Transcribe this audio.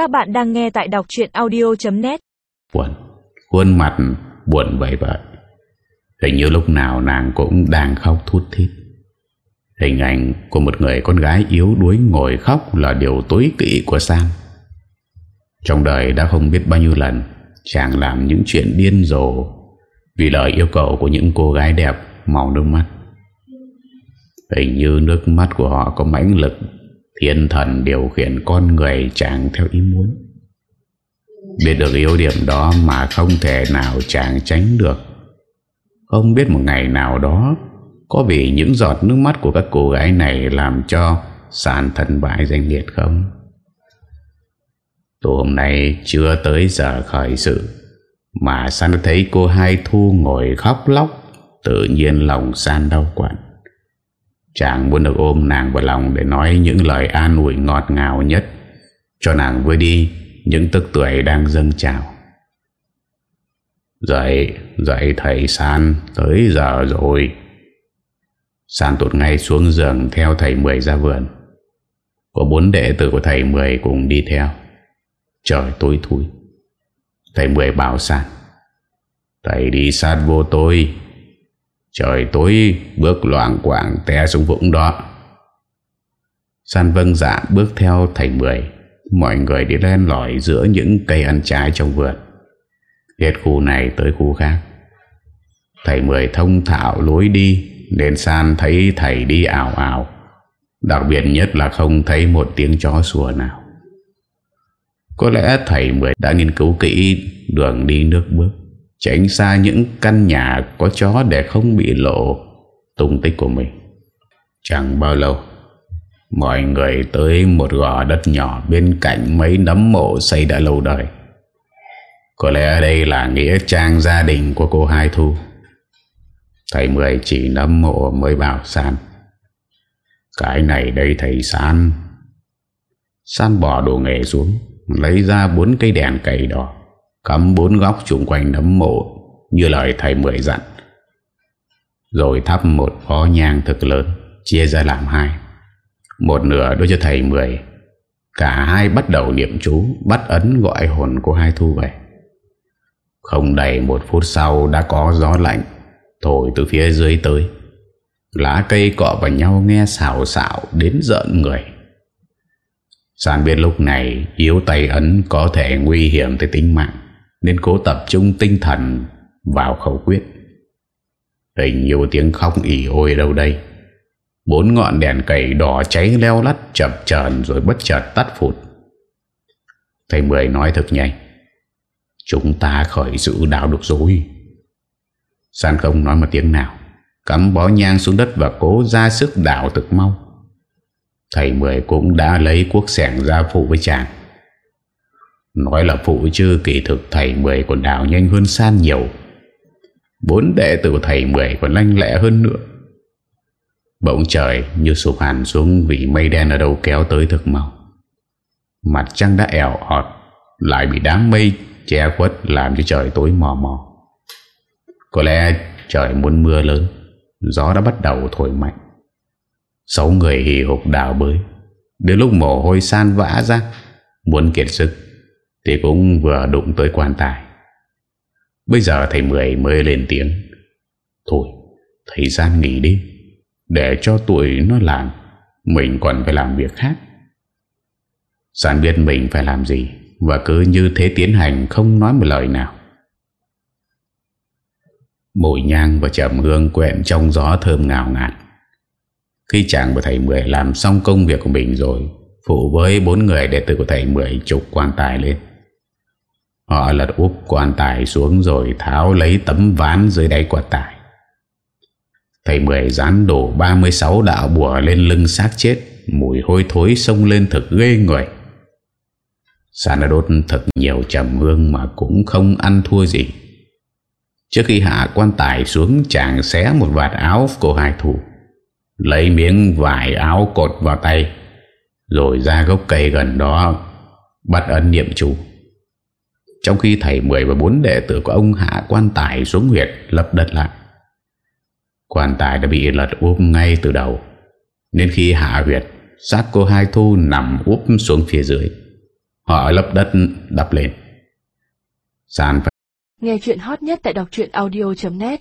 Các bạn đang nghe tại đọc chuyện audio.net Buồn. Khuôn mặt buồn vậy vậy. Hình như lúc nào nàng cũng đang khóc thút thít. Hình ảnh của một người con gái yếu đuối ngồi khóc là điều tối kỵ của Sam. Trong đời đã không biết bao nhiêu lần, Chàng làm những chuyện điên rồ Vì lời yêu cầu của những cô gái đẹp màu nước mắt. Hình như nước mắt của họ có mãnh lực Thiên thần điều khiển con người chàng theo ý muốn. Biết được yếu điểm đó mà không thể nào chàng tránh được. Không biết một ngày nào đó, Có vì những giọt nước mắt của các cô gái này Làm cho sàn thần bại danh liệt không? Tối hôm nay chưa tới giờ khởi sự, Mà San thấy cô Hai Thu ngồi khóc lóc, Tự nhiên lòng San đau quặn. Chàng muốn được ôm nàng vào lòng Để nói những lời an ủi ngọt ngào nhất. Cho nàng vơi đi, Những tức tuổi đang dâng trào. Dậy Dậy thầy San, Tới giờ rồi. San tụt ngay xuống giường Theo thầy Mười ra vườn. Có bốn đệ tử của thầy Mười cùng đi theo. Trời tối thui. Thầy Mười bảo San, Thầy đi sát vô tôi. Trời tối, bước loạn quảng té xuống vũng đó. San vâng dạ bước theo thầy Mười. Mọi người đi len lỏi giữa những cây ăn trái trong vườn. Hết khu này tới khu khác. Thầy Mười thông thạo lối đi, Nên San thấy thầy đi ảo ảo Đặc biệt nhất là không thấy một tiếng chó sủa nào. Có lẽ thầy Mười đã nghiên cứu kỹ đường đi nước bước. Tránh xa những căn nhà có chó để không bị lộ tung tích của mình. Chẳng bao lâu, Mọi người tới một gò đất nhỏ bên cạnh mấy nấm mộ xây đã lâu đời. Có lẽ đây là nghĩa trang gia đình của cô Hai Thu. Thầy Mười chỉ nấm mộ mới bảo San, Cái này đây thầy San. San bỏ đồ nghề xuống, Lấy ra bốn cây đèn cầy đỏ. Cắm bốn góc chung quanh nấm mộ, Như lời thầy Mười dặn. Rồi thắp một phó nhang thực lớn, Chia ra làm hai. Một nửa đưa cho thầy Mười. Cả hai bắt đầu niệm chú, Bắt ấn gọi hồn của hai thu về. Không đầy một phút sau Đã có gió lạnh, Thổi từ phía dưới tới. Lá cây cọ vào nhau nghe xào xạo Đến giận người. Sàn biết lúc này Yếu tay ấn có thể nguy hiểm tới tính mạng nên cố tập trung tinh thần vào khẩu quyết. Hình nhiều tiếng khóc ỉ ôi đâu đây. Bốn ngọn đèn cầy đỏ cháy leo lắt, chập chờn rồi bất chợt tắt phụt. Thầy Mười nói thật nhanh Chúng ta khởi sự đạo được rồi. San không nói một tiếng nào, Cắm bó nhang xuống đất và cố ra sức đảo thực mau. Thầy Mười cũng đã lấy cuốc sẻng ra phụ với chàng. Nói là phụ chứ kỳ thực thầy Mười còn đào nhanh hơn san nhiều. Bốn đệ tử thầy Mười còn lanh lẹ hơn nữa. Bỗng trời như sụp hẳn xuống vì mây đen ở đâu kéo tới thực mau. Mặt trăng đã ẻo ọt Lại bị đám mây che khuất làm cho trời tối mò mò. Có lẽ trời muốn mưa lớn Gió đã bắt đầu thổi mạnh. Sáu người hì hục đào bới, Đến lúc mồ hôi san vã ra Muốn kiệt sức thì cũng vừa đụng tới quan tài. Bây giờ thầy Mười mới lên tiếng. Thôi, Thầy gian nghỉ đi, Để cho tuổi nó làm. Mình còn phải làm việc khác. Sàn biết mình phải làm gì, Và cứ như thế tiến hành Không nói một lời nào. Mùi nhang và trầm hương quẹn trong gió thơm ngào ngạt. Khi chàng và thầy Mười làm xong công việc của mình rồi, Phụ với bốn người đệ tử của thầy Mười trục quan tài lên. Họ lật úp quan tài xuống rồi tháo lấy tấm ván dưới đáy quan tài. Thầy Mười dán đổ 36 đạo bùa lên lưng xác chết, mùi hôi thối sông lên thật ghê người. Sàn đốt thật nhiều trầm hương mà cũng không ăn thua gì. Trước khi hạ quan tài xuống chàng xé một vạt áo của hai thủ. Lấy miếng vải áo cột vào tay, rồi ra gốc cây gần đó bắt ấn niệm chủ. Trong khi thầy Mười và bốn đệ tử của ông hạ quan tài xuống huyệt lập đật lại. Quan tài đã bị lật úp ngay từ đầu. Nên khi hạ huyệt, xác cô Hai Thu nằm úp xuống phía dưới. Họ lập đất đập lên sàn phải Nghe chuyện hot nhất tại đọc truyện audio.net